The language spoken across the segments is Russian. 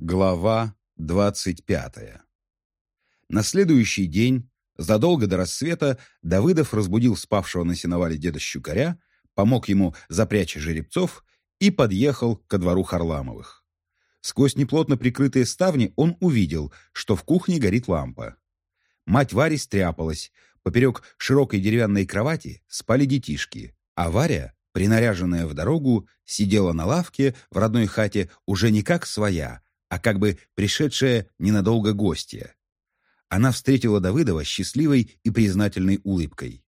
Глава двадцать пятая На следующий день, задолго до рассвета, Давыдов разбудил спавшего на сеновале деда Щукаря, помог ему запрячь жеребцов и подъехал ко двору Харламовых. Сквозь неплотно прикрытые ставни он увидел, что в кухне горит лампа. Мать Вари стряпалась, поперек широкой деревянной кровати спали детишки, а Варя, принаряженная в дорогу, сидела на лавке в родной хате уже не как своя, а как бы пришедшая ненадолго гостья. Она встретила Давыдова счастливой и признательной улыбкой.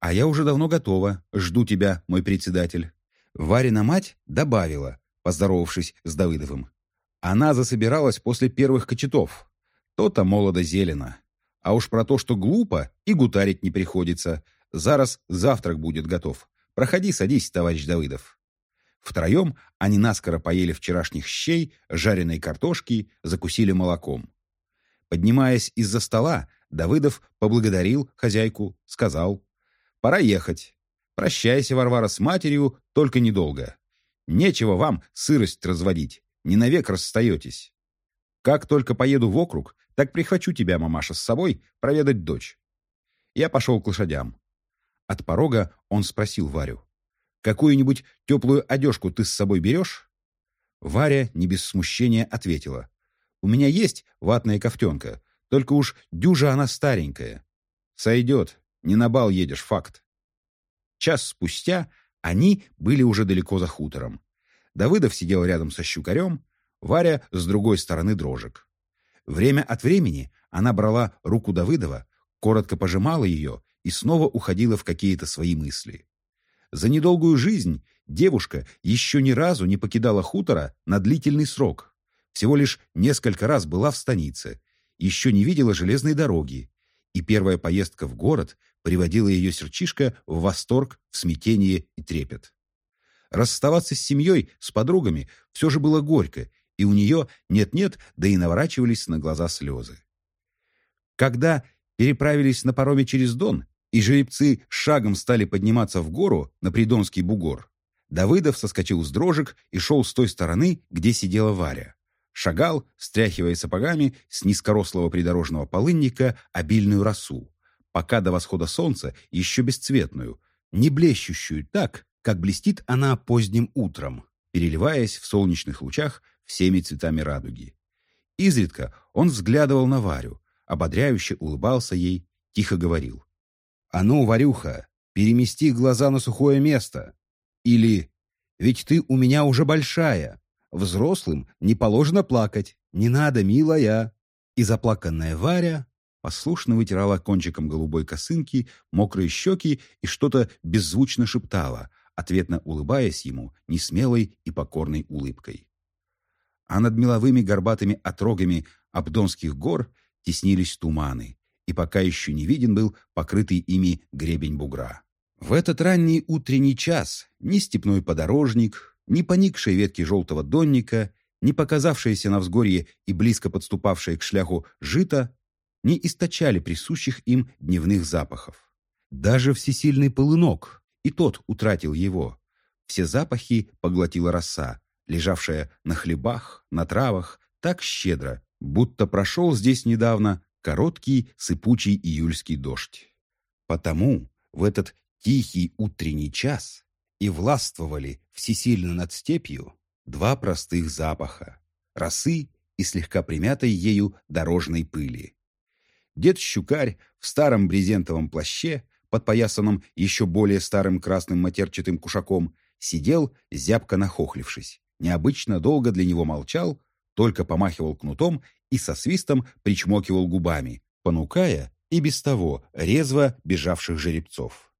«А я уже давно готова, жду тебя, мой председатель». Варина мать добавила, поздоровавшись с Давыдовым. Она засобиралась после первых кочетов. То-то молодо-зелено. А уж про то, что глупо, и гутарить не приходится. Зараз завтрак будет готов. Проходи, садись, товарищ Давыдов. Втроем они наскоро поели вчерашних щей, жареной картошки, закусили молоком. Поднимаясь из-за стола, Давыдов поблагодарил хозяйку, сказал, «Пора ехать. Прощайся, Варвара, с матерью, только недолго. Нечего вам сырость разводить, не навек расстаетесь. Как только поеду в округ, так прихвачу тебя, мамаша, с собой проведать дочь. Я пошел к лошадям. От порога он спросил Варю. «Какую-нибудь теплую одежку ты с собой берешь?» Варя не без смущения ответила. «У меня есть ватная кофтенка, только уж дюжа она старенькая. Сойдет, не на бал едешь, факт». Час спустя они были уже далеко за хутором. Давыдов сидел рядом со щукарем, Варя с другой стороны дрожек. Время от времени она брала руку Давыдова, коротко пожимала ее и снова уходила в какие-то свои мысли. За недолгую жизнь девушка еще ни разу не покидала хутора на длительный срок. Всего лишь несколько раз была в станице, еще не видела железной дороги, и первая поездка в город приводила ее серчишка в восторг, в смятение и трепет. Расставаться с семьей, с подругами все же было горько, и у нее нет-нет, да и наворачивались на глаза слезы. Когда переправились на пароме через Дон, и жеребцы шагом стали подниматься в гору на Придонский бугор, Давыдов соскочил с дрожек и шел с той стороны, где сидела Варя. Шагал, стряхивая сапогами с низкорослого придорожного полынника обильную росу, пока до восхода солнца еще бесцветную, не блещущую так, как блестит она поздним утром, переливаясь в солнечных лучах всеми цветами радуги. Изредка он взглядывал на Варю, ободряюще улыбался ей, тихо говорил. «А ну, Варюха, перемести глаза на сухое место!» Или «Ведь ты у меня уже большая, взрослым не положено плакать, не надо, милая!» И заплаканная Варя послушно вытирала кончиком голубой косынки мокрые щеки и что-то беззвучно шептала, ответно улыбаясь ему несмелой и покорной улыбкой а над меловыми горбатыми отрогами Абдонских гор теснились туманы, и пока еще не виден был покрытый ими гребень бугра. В этот ранний утренний час ни степной подорожник, ни поникшие ветки желтого донника, ни показавшиеся на взгорье и близко подступавшие к шляху жито не источали присущих им дневных запахов. Даже всесильный полынок, и тот утратил его. Все запахи поглотила роса, лежавшая на хлебах, на травах, так щедро, будто прошел здесь недавно короткий сыпучий июльский дождь. Потому в этот тихий утренний час и властвовали всесильно над степью два простых запаха — росы и слегка примятой ею дорожной пыли. Дед Щукарь в старом брезентовом плаще, подпоясанном еще более старым красным матерчатым кушаком, сидел, зябко нахохлившись необычно долго для него молчал, только помахивал кнутом и со свистом причмокивал губами, понукая и без того резво бежавших жеребцов.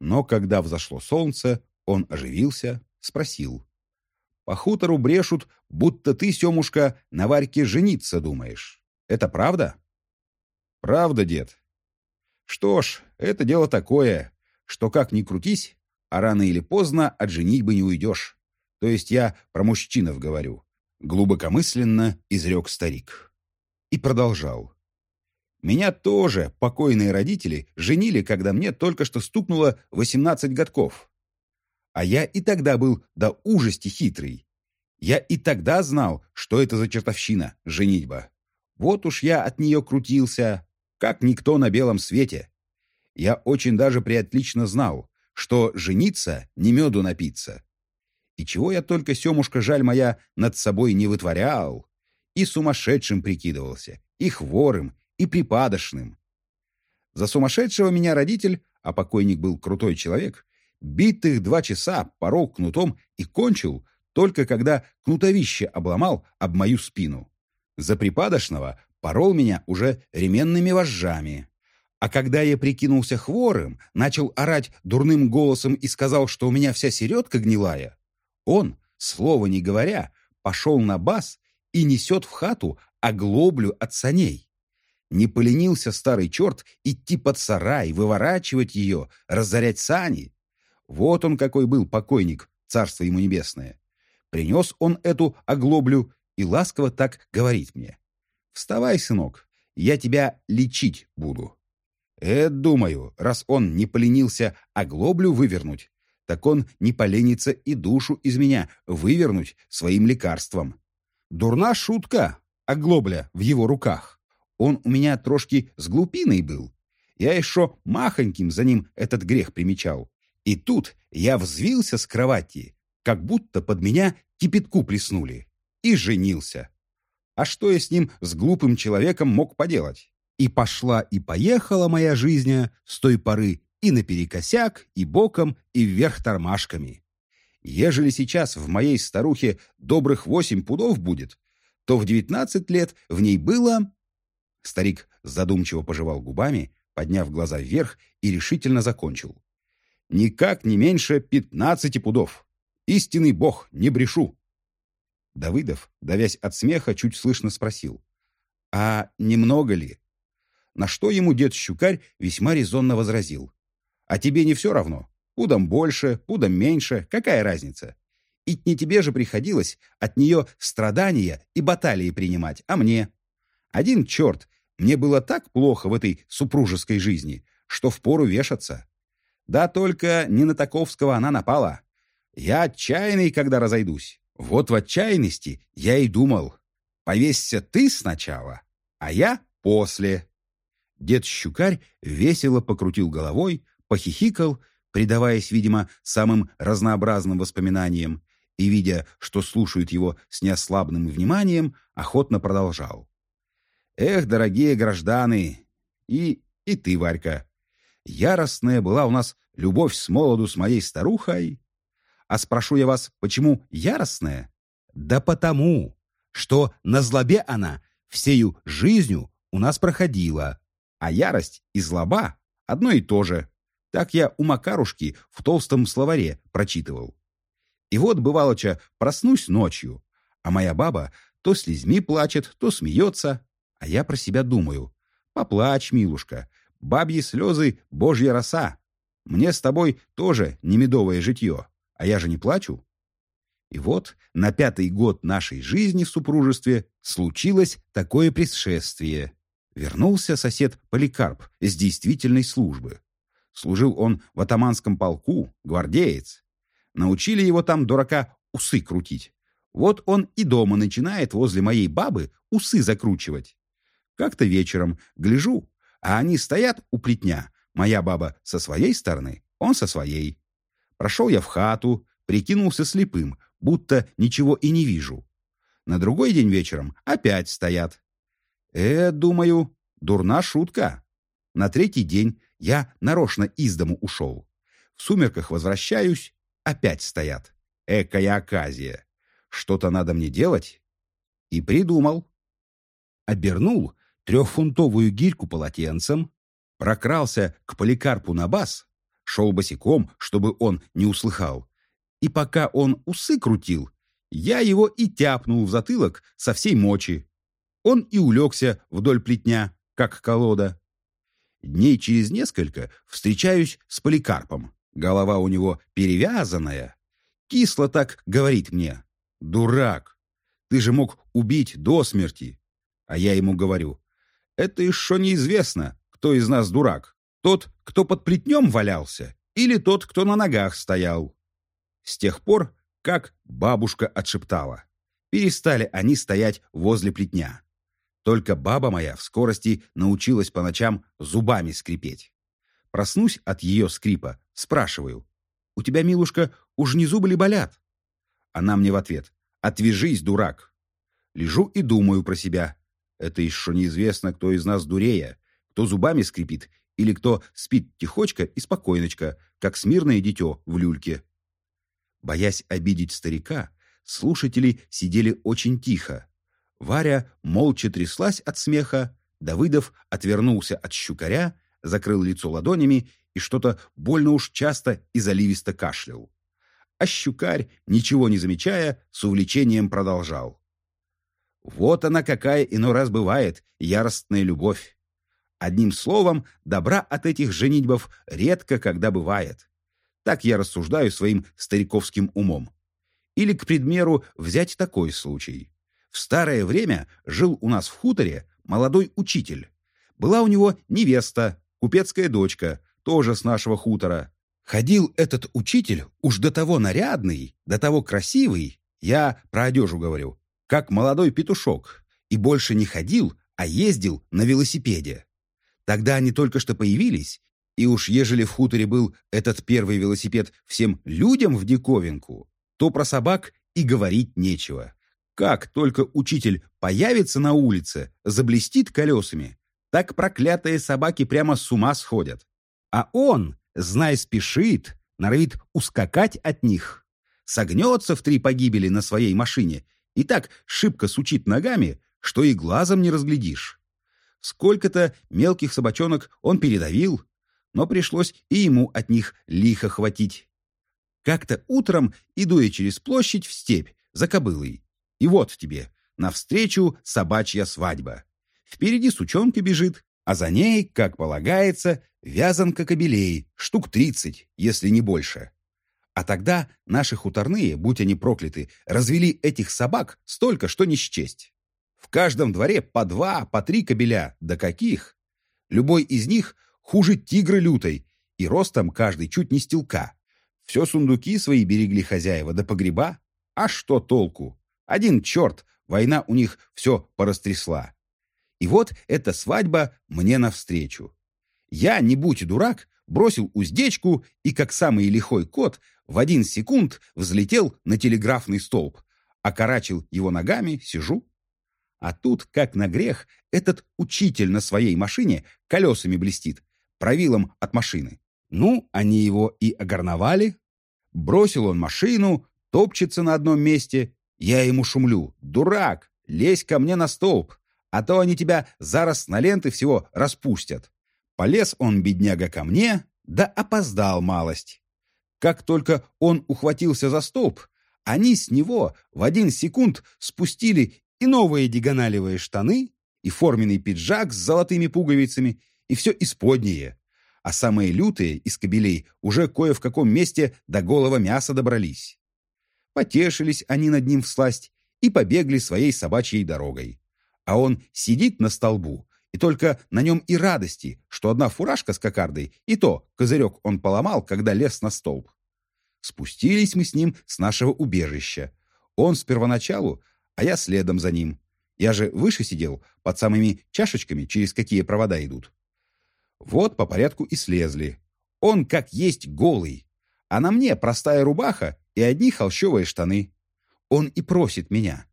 Но когда взошло солнце, он оживился, спросил. «По хутору брешут, будто ты, Семушка, на Варьке жениться думаешь. Это правда?» «Правда, дед». «Что ж, это дело такое, что как ни крутись, а рано или поздно от женитьбы не уйдешь. То есть я про мужчинов говорю. Глубокомысленно изрек старик. И продолжал. Меня тоже покойные родители женили, когда мне только что стукнуло 18 годков. А я и тогда был до ужасти хитрый. Я и тогда знал, что это за чертовщина, женитьба. Вот уж я от нее крутился, как никто на белом свете. Я очень даже приотлично знал, что жениться не меду напиться. И чего я только, Семушка, жаль моя, над собой не вытворял. И сумасшедшим прикидывался, и хворым, и припадочным. За сумасшедшего меня родитель, а покойник был крутой человек, битых два часа порол кнутом и кончил, только когда кнутовище обломал об мою спину. За припадочного порол меня уже ременными вожжами. А когда я прикинулся хворым, начал орать дурным голосом и сказал, что у меня вся середка гнилая, он, слова не говоря, пошел на бас и несет в хату оглоблю от саней. Не поленился старый черт идти под сарай, выворачивать ее, разорять сани. Вот он какой был покойник, царство ему небесное. Принес он эту оглоблю и ласково так говорит мне. «Вставай, сынок, я тебя лечить буду». Э, думаю, раз он не поленился оглоблю вывернуть, так он не поленится и душу из меня вывернуть своим лекарством. Дурна шутка, оглобля в его руках. Он у меня трошки с глупиной был. Я еще махоньким за ним этот грех примечал. И тут я взвился с кровати, как будто под меня кипятку плеснули, и женился. А что я с ним, с глупым человеком, мог поделать? И пошла и поехала моя жизнь с той поры и наперекосяк, и боком, и вверх тормашками. Ежели сейчас в моей старухе добрых восемь пудов будет, то в девятнадцать лет в ней было Старик задумчиво пожевал губами, подняв глаза вверх и решительно закончил. «Никак не меньше пятнадцати пудов. Истинный бог, не брешу». Давыдов, давясь от смеха, чуть слышно спросил. «А немного ли?» На что ему дед Щукарь весьма резонно возразил. «А тебе не все равно? Пудом больше, пудом меньше, какая разница? И не тебе же приходилось от нее страдания и баталии принимать, а мне. Один черт, мне было так плохо в этой супружеской жизни, что впору вешаться. Да только не на Таковского она напала. Я отчаянный, когда разойдусь. Вот в отчаянности я и думал. Повесься ты сначала, а я после. Дед Щукарь весело покрутил головой, похихикал, предаваясь, видимо, самым разнообразным воспоминаниям, и, видя, что слушают его с неослабным вниманием, охотно продолжал. Эх, дорогие гражданы! И, и ты, Варька. Яростная была у нас любовь с молоду с моей старухой. А спрошу я вас, почему яростная? Да потому, что на злобе она всею жизнью у нас проходила. А ярость и злоба — одно и то же. Так я у Макарушки в толстом словаре прочитывал. И вот, бывалоча, проснусь ночью, а моя баба то слезьми плачет, то смеется, а я про себя думаю. Поплачь, милушка. Бабьи слезы — божья роса. Мне с тобой тоже не медовое житье. А я же не плачу. И вот на пятый год нашей жизни в супружестве случилось такое предшествие. Вернулся сосед Поликарп с действительной службы. Служил он в атаманском полку, гвардеец. Научили его там, дурака, усы крутить. Вот он и дома начинает возле моей бабы усы закручивать. Как-то вечером гляжу, а они стоят у плетня. Моя баба со своей стороны, он со своей. Прошел я в хату, прикинулся слепым, будто ничего и не вижу. На другой день вечером опять стоят. Э, думаю, дурна шутка. На третий день я нарочно из дому ушел. В сумерках возвращаюсь, опять стоят. Экая оказия. Что-то надо мне делать. И придумал. Обернул трехфунтовую гирьку полотенцем, прокрался к поликарпу на бас, шел босиком, чтобы он не услыхал. И пока он усы крутил, я его и тяпнул в затылок со всей мочи. Он и улегся вдоль плетня, как колода. Дней через несколько встречаюсь с поликарпом. Голова у него перевязанная. Кисло так говорит мне. «Дурак! Ты же мог убить до смерти!» А я ему говорю. Это еще неизвестно, кто из нас дурак. Тот, кто под плетнем валялся, или тот, кто на ногах стоял. С тех пор, как бабушка отшептала. перестали они стоять возле плетня. Только баба моя в скорости научилась по ночам зубами скрипеть. Проснусь от ее скрипа, спрашиваю, «У тебя, милушка, уж не зубы ли болят?» Она мне в ответ, «Отвяжись, дурак!» Лежу и думаю про себя. Это еще неизвестно, кто из нас дурея, кто зубами скрипит или кто спит тихочко и спокойночко, как смирное дитё в люльке. Боясь обидеть старика, слушатели сидели очень тихо. Варя молча тряслась от смеха, Давыдов отвернулся от щукаря, закрыл лицо ладонями и что-то больно уж часто и заливисто кашлял. А щукарь, ничего не замечая, с увлечением продолжал. Вот она какая иной раз бывает, яростная любовь. Одним словом, добра от этих женитьбов редко когда бывает. Так я рассуждаю своим стариковским умом. Или, к предмеру, взять такой случай. В старое время жил у нас в хуторе молодой учитель. Была у него невеста, купецкая дочка, тоже с нашего хутора. Ходил этот учитель уж до того нарядный, до того красивый, я про одежу говорю, как молодой петушок, и больше не ходил, а ездил на велосипеде. Тогда они только что появились, и уж ежели в хуторе был этот первый велосипед всем людям в диковинку, то про собак и говорить нечего. Как только учитель появится на улице, заблестит колесами, так проклятые собаки прямо с ума сходят. А он, знай, спешит, норовит ускакать от них. Согнется в три погибели на своей машине и так шибко сучит ногами, что и глазом не разглядишь. Сколько-то мелких собачонок он передавил, но пришлось и ему от них лихо хватить. Как-то утром иду я через площадь в степь за кобылой. И вот тебе, навстречу собачья свадьба. Впереди сучонка бежит, а за ней, как полагается, вязанка кобелей, штук тридцать, если не больше. А тогда наши хуторные, будь они прокляты, развели этих собак столько, что не счесть. В каждом дворе по два, по три кобеля, да каких! Любой из них хуже тигра лютой, и ростом каждый чуть не стелка. Все сундуки свои берегли хозяева до погреба. А что толку? Один черт, война у них все порастрясла. И вот эта свадьба мне навстречу. Я, не будь дурак, бросил уздечку и, как самый лихой кот, в один секунд взлетел на телеграфный столб, окорачил его ногами, сижу. А тут, как на грех, этот учитель на своей машине колесами блестит, правилом от машины. Ну, они его и огорновали. Бросил он машину, топчется на одном месте. Я ему шумлю. «Дурак, лезь ко мне на столб, а то они тебя зараз на ленты всего распустят». Полез он, бедняга, ко мне, да опоздал малость. Как только он ухватился за столб, они с него в один секунд спустили и новые диагоналевые штаны, и форменный пиджак с золотыми пуговицами, и все исподнее. А самые лютые из кобелей уже кое в каком месте до голого мяса добрались. Потешились они над ним в сласть и побегли своей собачьей дорогой. А он сидит на столбу, и только на нем и радости, что одна фуражка с кокардой, и то козырек он поломал, когда лез на столб. Спустились мы с ним с нашего убежища. Он с первоначалу, а я следом за ним. Я же выше сидел, под самыми чашечками, через какие провода идут. Вот по порядку и слезли. Он как есть голый, а на мне простая рубаха и одни холщовые штаны. Он и просит меня.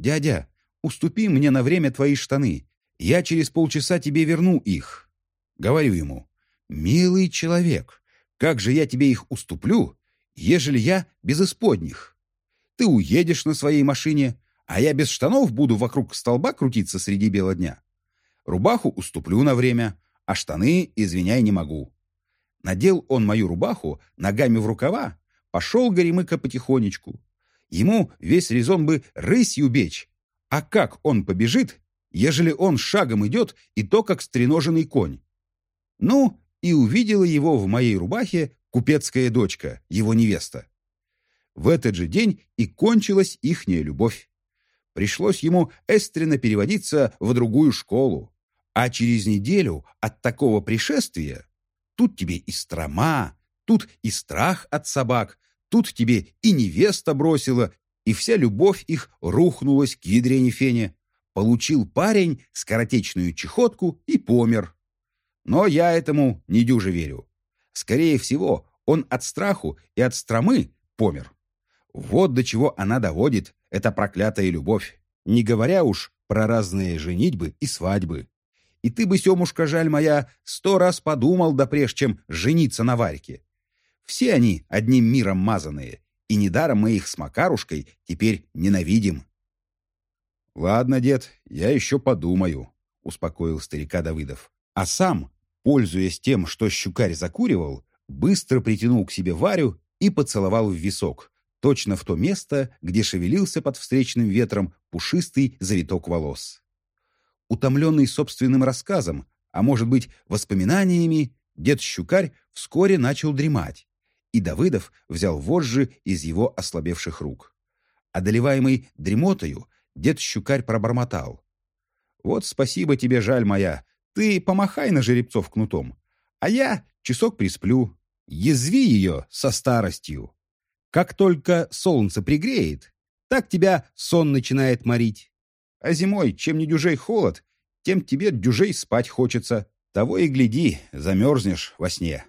«Дядя, уступи мне на время твои штаны, я через полчаса тебе верну их. Говорю ему, милый человек, как же я тебе их уступлю, ежели я без исподних? Ты уедешь на своей машине, а я без штанов буду вокруг столба крутиться среди бела дня. Рубаху уступлю на время, а штаны, извиняй, не могу. Надел он мою рубаху ногами в рукава, пошел Горемыка потихонечку. Ему весь резон бы рысью бечь, а как он побежит, ежели он шагом идет, и то как стреноженный конь. Ну, и увидела его в моей рубахе купецкая дочка, его невеста. В этот же день и кончилась ихняя любовь. Пришлось ему эстренно переводиться в другую школу. А через неделю от такого пришествия тут тебе и строма, тут и страх от собак, тут тебе и невеста бросила, и вся любовь их рухнулась к ядрене фене. Получил парень скоротечную чехотку и помер. Но я этому не дюже верю. Скорее всего, он от страху и от стромы помер. Вот до чего она доводит, эта проклятая любовь, не говоря уж про разные женитьбы и свадьбы. И ты бы, Семушка, жаль моя, сто раз подумал, да прежде чем жениться на Варьке. Все они одним миром мазанные, и недаром мы их с Макарушкой теперь ненавидим. — Ладно, дед, я еще подумаю, — успокоил старика Давыдов. А сам, пользуясь тем, что щукарь закуривал, быстро притянул к себе Варю и поцеловал в висок, точно в то место, где шевелился под встречным ветром пушистый завиток волос. Утомленный собственным рассказом, а может быть, воспоминаниями, дед Щукарь вскоре начал дремать, и Давыдов взял вожжи из его ослабевших рук. Одолеваемый дремотою, дед Щукарь пробормотал. «Вот спасибо тебе, жаль моя, ты помахай на жеребцов кнутом, а я часок присплю. Язви ее со старостью. Как только солнце пригреет, так тебя сон начинает морить. А зимой, чем не дюжей холод, тем тебе дюжей спать хочется. Того и гляди, замерзнешь во сне.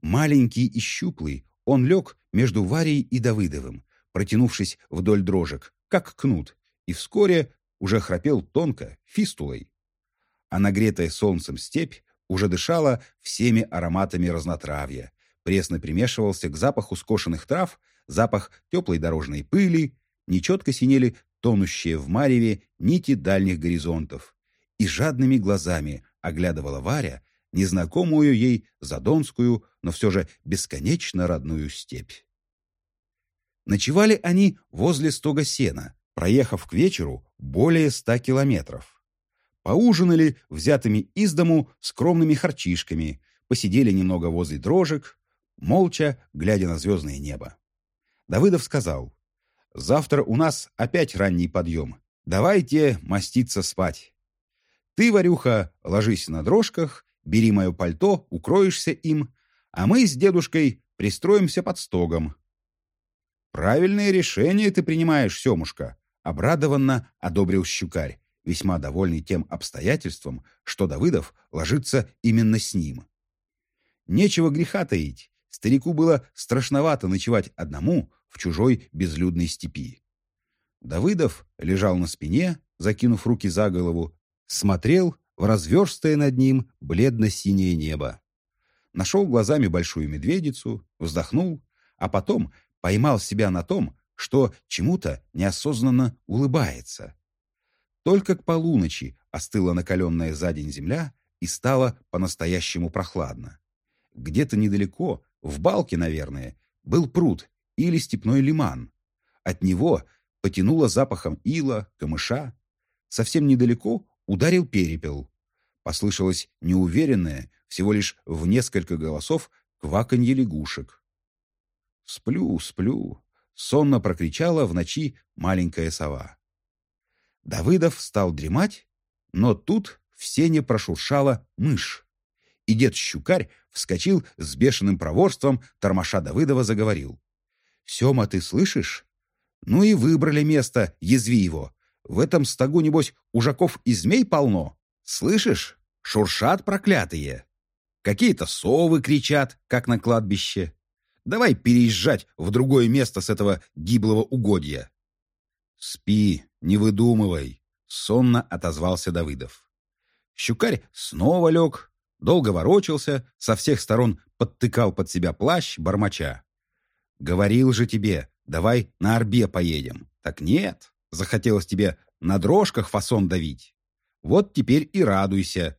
Маленький и щуплый, он лег между Варей и Давыдовым, протянувшись вдоль дрожек, как кнут, и вскоре уже храпел тонко, фистулой. А нагретая солнцем степь уже дышала всеми ароматами разнотравья, пресно примешивался к запаху скошенных трав, запах теплой дорожной пыли, нечетко синели тонущие в мареве нити дальних горизонтов. И жадными глазами оглядывала Варя незнакомую ей задонскую, но все же бесконечно родную степь. Ночевали они возле стога сена, проехав к вечеру более ста километров. Поужинали взятыми из дому скромными харчишками, посидели немного возле дрожек, молча глядя на звездное небо. Давыдов сказал, «Завтра у нас опять ранний подъем. Давайте маститься спать. Ты, Варюха, ложись на дрожках, бери мое пальто, укроешься им, а мы с дедушкой пристроимся под стогом». «Правильное решение ты принимаешь, Семушка», — обрадованно одобрил Щукарь, весьма довольный тем обстоятельством, что Давыдов ложится именно с ним. Нечего греха таить, Старику было страшновато ночевать одному в чужой безлюдной степи. Давыдов лежал на спине, закинув руки за голову, смотрел в разверстое над ним бледно-синее небо. Нашел глазами большую медведицу, вздохнул, а потом поймал себя на том, что чему-то неосознанно улыбается. Только к полуночи остыла накаленная за день земля и стало по-настоящему прохладно. Где-то недалеко в балке, наверное, был пруд или степной лиман. От него потянуло запахом ила, камыша. Совсем недалеко ударил перепел. Послышалось неуверенное, всего лишь в несколько голосов, кваканье лягушек. «Сплю, сплю», — сонно прокричала в ночи маленькая сова. Давыдов стал дремать, но тут в сене прошуршала мышь и дед Щукарь вскочил с бешеным проворством, тормоша Давыдова заговорил. «Сема, ты слышишь? Ну и выбрали место, язви его. В этом стогу, небось, ужаков и змей полно. Слышишь? Шуршат проклятые. Какие-то совы кричат, как на кладбище. Давай переезжать в другое место с этого гиблого угодья». «Спи, не выдумывай», — сонно отозвался Давыдов. Щукарь снова лег, Долго ворочался, со всех сторон подтыкал под себя плащ, бормоча. «Говорил же тебе, давай на Орбе поедем». Так нет, захотелось тебе на дрожках фасон давить. Вот теперь и радуйся.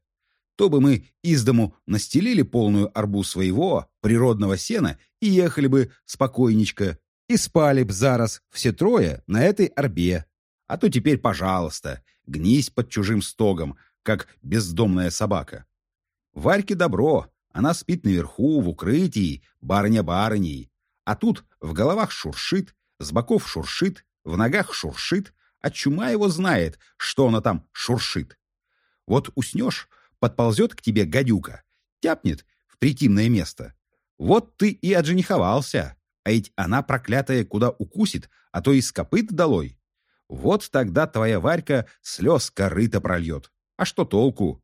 То бы мы из дому настелили полную арбу своего природного сена и ехали бы спокойничко, и спали б зараз все трое на этой арбе. А то теперь, пожалуйста, гнись под чужим стогом, как бездомная собака. Варьке добро, она спит наверху, в укрытии, барыня барыней. А тут в головах шуршит, с боков шуршит, в ногах шуршит, а чума его знает, что она там шуршит. Вот уснешь, подползет к тебе гадюка, тяпнет в притимное место. Вот ты и отжениховался, а ведь она, проклятая, куда укусит, а то и с копыт долой. Вот тогда твоя Варька слез корыто прольет. А что толку?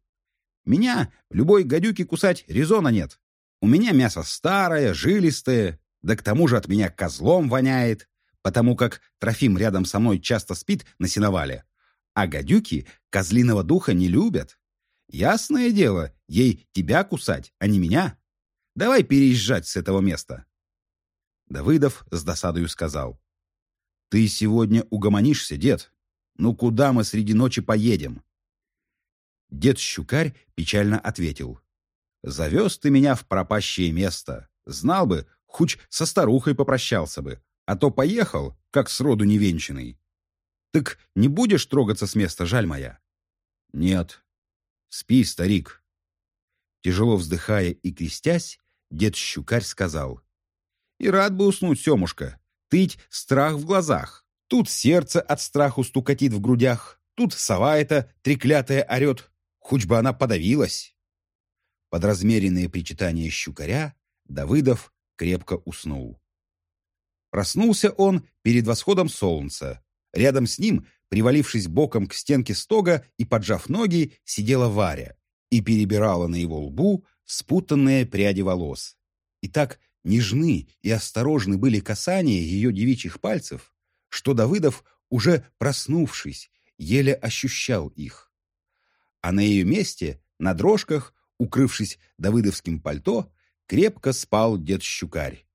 Меня любой гадюки кусать резона нет. У меня мясо старое, жилистое, да к тому же от меня козлом воняет, потому как Трофим рядом со мной часто спит на сеновале. А гадюки козлиного духа не любят. Ясное дело, ей тебя кусать, а не меня. Давай переезжать с этого места. Давыдов с досадою сказал. Ты сегодня угомонишься, дед? Ну куда мы среди ночи поедем? Дед Щукарь печально ответил. Завез ты меня в пропащее место. Знал бы, хоть со старухой попрощался бы, а то поехал, как сроду невенчанный. Так не будешь трогаться с места, жаль моя? Нет. Спи, старик. Тяжело вздыхая и крестясь, дед Щукарь сказал. И рад бы уснуть, Семушка. Тыть страх в глазах. Тут сердце от страху стукатит в грудях. Тут сова эта треклятая орет. Хоть бы она подавилась. Под размеренные причитания щукаря Давыдов крепко уснул. Проснулся он перед восходом солнца. Рядом с ним, привалившись боком к стенке стога и поджав ноги, сидела Варя и перебирала на его лбу спутанные пряди волос. И так нежны и осторожны были касания ее девичьих пальцев, что Давыдов, уже проснувшись, еле ощущал их. А на ее месте, на дрожках, укрывшись давыдовским пальто, крепко спал дед Щукарь.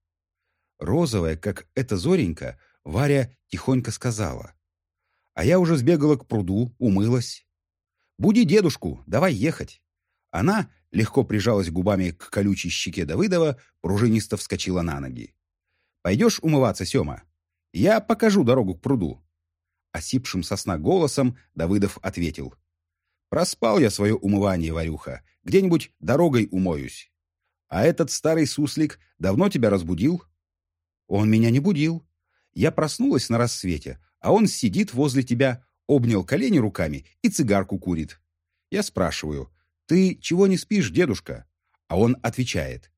Розовая, как эта зоренька, Варя тихонько сказала. А я уже сбегала к пруду, умылась. «Буди дедушку, давай ехать». Она легко прижалась губами к колючей щеке Давыдова, пружинисто вскочила на ноги. «Пойдешь умываться, Сема? Я покажу дорогу к пруду». Осипшим сосна голосом Давыдов ответил. «Проспал я свое умывание, Варюха. Где-нибудь дорогой умоюсь. А этот старый суслик давно тебя разбудил?» «Он меня не будил. Я проснулась на рассвете, а он сидит возле тебя, обнял колени руками и цигарку курит. Я спрашиваю, «Ты чего не спишь, дедушка?» А он отвечает.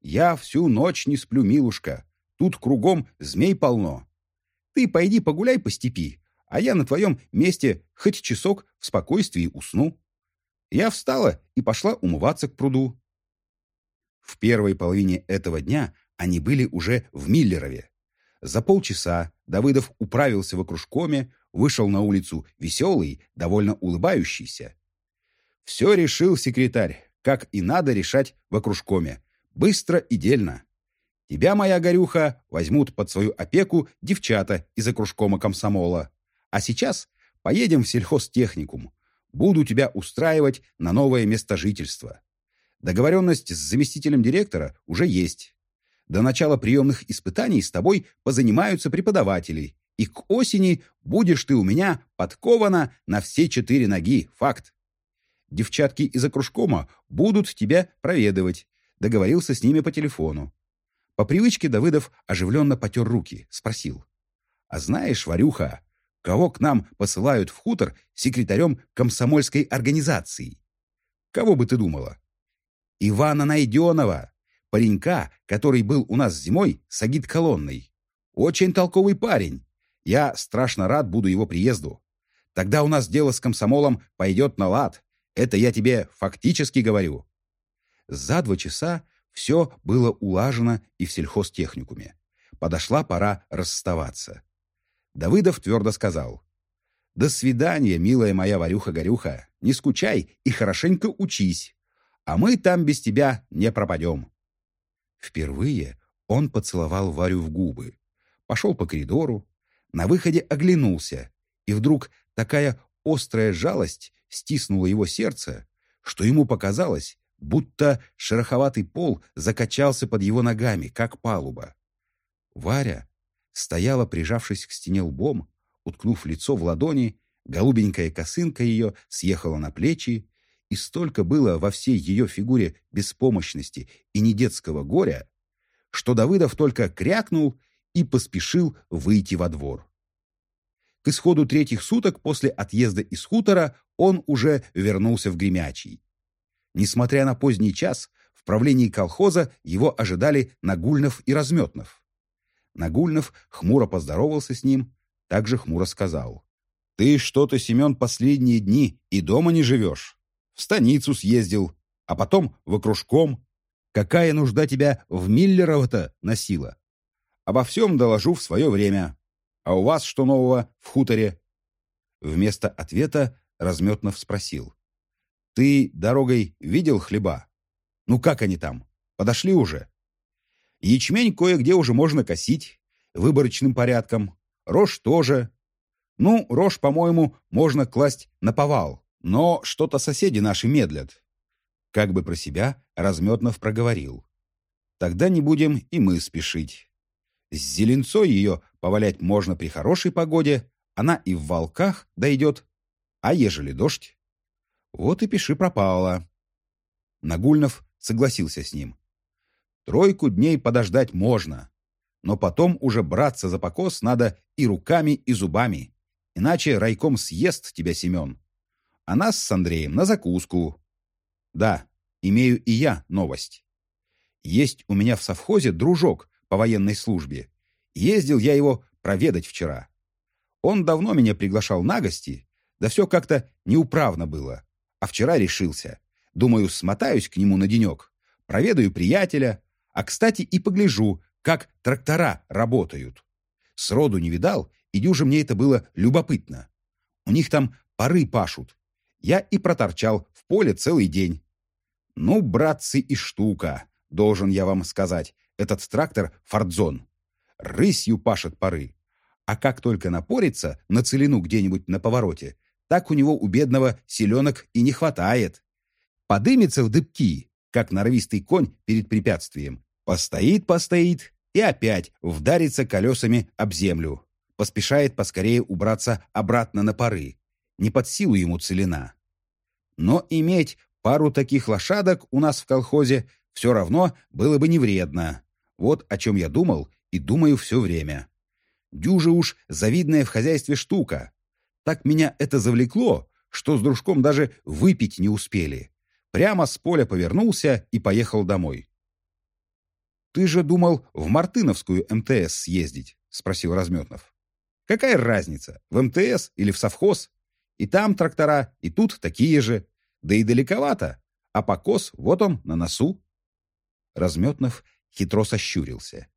«Я всю ночь не сплю, милушка. Тут кругом змей полно. Ты пойди погуляй по степи, а я на твоем месте хоть часок в спокойствии усну». Я встала и пошла умываться к пруду. В первой половине этого дня они были уже в Миллерове. За полчаса Давыдов управился в окружкоме, вышел на улицу веселый, довольно улыбающийся. Все решил секретарь, как и надо решать в окружкоме. Быстро и дельно. Тебя, моя горюха, возьмут под свою опеку девчата из окружкома комсомола. А сейчас поедем в сельхозтехникум. Буду тебя устраивать на новое место жительства. Договоренность с заместителем директора уже есть. До начала приемных испытаний с тобой позанимаются преподаватели, и к осени будешь ты у меня подкована на все четыре ноги. Факт. Девчатки из окружкома будут тебя проведывать. Договорился с ними по телефону. По привычке Давыдов оживленно потер руки, спросил. «А знаешь, Варюха, кого к нам посылают в хутор секретарем комсомольской организации?» «Кого бы ты думала?» «Ивана Найденова, паренька, который был у нас зимой с агит-колонной. Очень толковый парень. Я страшно рад буду его приезду. Тогда у нас дело с комсомолом пойдет на лад. Это я тебе фактически говорю. За два часа все было улажено и в сельхозтехникуме. Подошла пора расставаться. Давыдов твердо сказал. «До свидания, милая моя Варюха-горюха. Не скучай и хорошенько учись. А мы там без тебя не пропадем». Впервые он поцеловал Варю в губы. Пошел по коридору. На выходе оглянулся. И вдруг такая острая жалость стиснуло его сердце, что ему показалось, будто шероховатый пол закачался под его ногами, как палуба. Варя стояла, прижавшись к стене лбом, уткнув лицо в ладони, голубенькая косынка ее съехала на плечи, и столько было во всей ее фигуре беспомощности и недетского горя, что Давыдов только крякнул и поспешил выйти во двор. К исходу третьих суток после отъезда из хутора он уже вернулся в Гремячий. Несмотря на поздний час, в правлении колхоза его ожидали Нагульнов и Разметнов. Нагульнов хмуро поздоровался с ним, также хмуро сказал. «Ты что-то, Семен, последние дни и дома не живешь. В станицу съездил, а потом в окружком. Какая нужда тебя в Миллерово-то носила? Обо всем доложу в свое время. А у вас что нового в хуторе?» Вместо ответа Разметнов спросил. «Ты дорогой видел хлеба? Ну как они там? Подошли уже?» Ячмень кое-где уже можно косить, выборочным порядком. Рожь тоже. Ну, рожь, по-моему, можно класть на повал, но что-то соседи наши медлят. Как бы про себя Разметнов проговорил. Тогда не будем и мы спешить. С зеленцой ее повалять можно при хорошей погоде, она и в волках дойдет. А ежели дождь? Вот и пиши пропало. Нагульнов согласился с ним. Тройку дней подождать можно, но потом уже браться за покос надо и руками, и зубами. Иначе райком съест тебя Семен. А нас с Андреем на закуску. Да, имею и я новость. Есть у меня в совхозе дружок по военной службе. Ездил я его проведать вчера. Он давно меня приглашал на гости, да все как-то неуправно было. А вчера решился. Думаю, смотаюсь к нему на денек, проведаю приятеля, а, кстати, и погляжу, как трактора работают. Сроду не видал, и дюже мне это было любопытно. У них там поры пашут. Я и проторчал в поле целый день. Ну, братцы, и штука, должен я вам сказать, этот трактор «Фордзон». Рысью пашет поры. А как только напорится на целину где-нибудь на повороте, так у него у бедного селенок и не хватает. Подымется в дыбки, как норовистый конь перед препятствием, Постоит, постоит и опять вдарится колесами об землю. Поспешает поскорее убраться обратно на поры. Не под силу ему целина. Но иметь пару таких лошадок у нас в колхозе все равно было бы не вредно. Вот о чем я думал и думаю все время. Дюжа уж завидная в хозяйстве штука. Так меня это завлекло, что с дружком даже выпить не успели. Прямо с поля повернулся и поехал домой. «Ты же думал в Мартыновскую МТС съездить?» — спросил Разметнов. «Какая разница, в МТС или в совхоз? И там трактора, и тут такие же. Да и далековато. А покос, вот он, на носу». Разметнов хитро сощурился.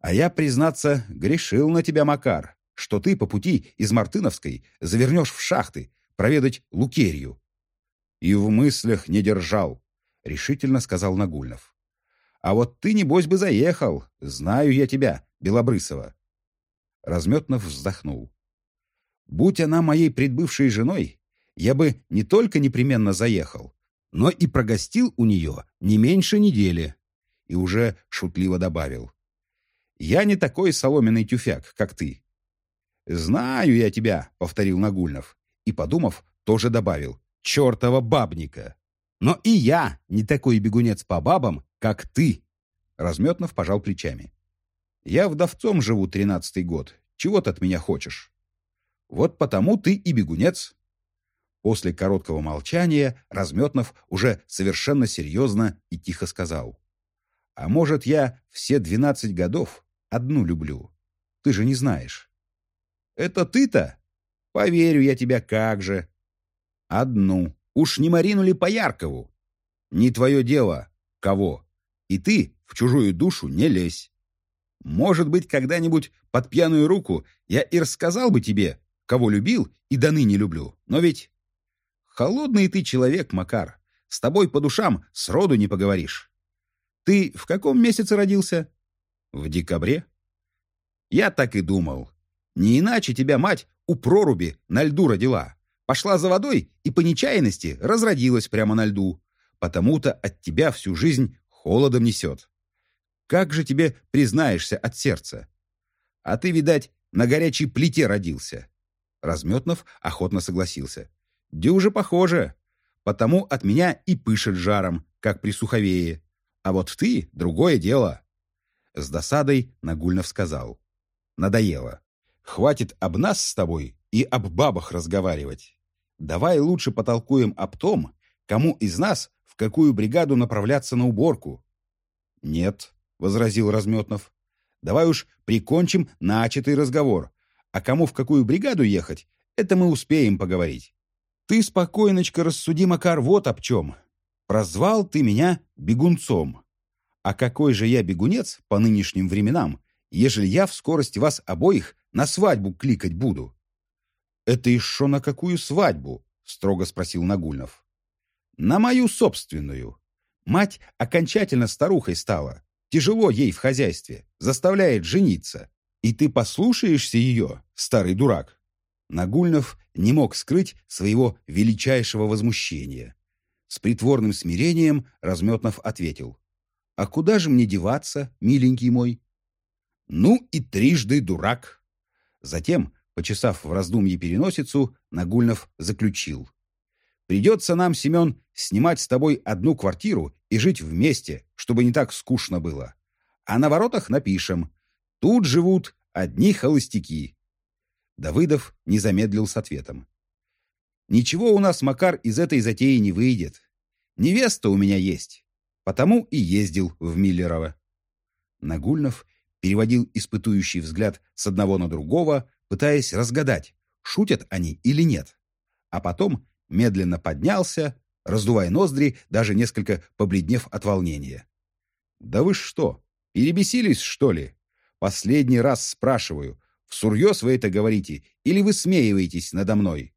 «А я, признаться, грешил на тебя, Макар, что ты по пути из Мартыновской завернешь в шахты, проведать Лукерью». «И в мыслях не держал», — решительно сказал Нагульнов. А вот ты, небось, бы заехал. Знаю я тебя, Белобрысова. Разметнов вздохнул. Будь она моей предбывшей женой, я бы не только непременно заехал, но и прогостил у нее не меньше недели. И уже шутливо добавил. Я не такой соломенный тюфяк, как ты. «Знаю я тебя», — повторил Нагульнов. И, подумав, тоже добавил. «Чертова бабника!» «Но и я не такой бегунец по бабам, как ты!» Разметнов пожал плечами. «Я вдовцом живу тринадцатый год. Чего ты от меня хочешь?» «Вот потому ты и бегунец». После короткого молчания Разметнов уже совершенно серьезно и тихо сказал. «А может, я все двенадцать годов одну люблю? Ты же не знаешь». «Это ты-то? Поверю я тебя как же». «Одну. Уж не Марину ли Пояркову?» «Не твое дело. Кого?» И ты в чужую душу не лезь. Может быть, когда-нибудь под пьяную руку я и рассказал бы тебе, кого любил и до ныне люблю. Но ведь... Холодный ты человек, Макар. С тобой по душам сроду не поговоришь. Ты в каком месяце родился? В декабре. Я так и думал. Не иначе тебя мать у проруби на льду родила. Пошла за водой и по нечаянности разродилась прямо на льду. Потому-то от тебя всю жизнь холодом несет. Как же тебе признаешься от сердца? А ты, видать, на горячей плите родился. Разметнов охотно согласился. Дюже похоже. Потому от меня и пышет жаром, как при суховее. А вот ты — другое дело. С досадой Нагульнов сказал. Надоело. Хватит об нас с тобой и об бабах разговаривать. Давай лучше потолкуем об том, кому из нас какую бригаду направляться на уборку. «Нет», — возразил Разметнов, — Давай уж прикончим начатый разговор. А кому в какую бригаду ехать, это мы успеем поговорить. Ты спокойночко рассуди, Макар, вот об чем. Прозвал ты меня бегунцом. А какой же я бегунец по нынешним временам, ежели я в скорости вас обоих на свадьбу кликать буду? Это еще на какую свадьбу? Строго спросил Нагульнов. На мою собственную. Мать окончательно старухой стала. Тяжело ей в хозяйстве, заставляет жениться. И ты послушаешься ее, старый дурак?» Нагульнов не мог скрыть своего величайшего возмущения. С притворным смирением Разметнов ответил. «А куда же мне деваться, миленький мой?» «Ну и трижды дурак!» Затем, почесав в раздумье переносицу, Нагульнов заключил. «Придется нам, Семен, снимать с тобой одну квартиру и жить вместе, чтобы не так скучно было. А на воротах напишем Тут живут одни холостяки. Давыдов не замедлил с ответом. Ничего у нас, Макар, из этой затеи не выйдет. Невеста у меня есть, потому и ездил в Миллерово. Нагульнов переводил испытующий взгляд с одного на другого, пытаясь разгадать, шутят они или нет. А потом медленно поднялся, раздувая ноздри, даже несколько побледнев от волнения. «Да вы что, перебесились, что ли?» Последний раз спрашиваю, всурьез вы это говорите или вы смеиваетесь надо мной?»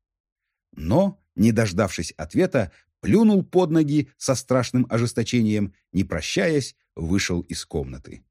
Но, не дождавшись ответа, плюнул под ноги со страшным ожесточением, не прощаясь, вышел из комнаты.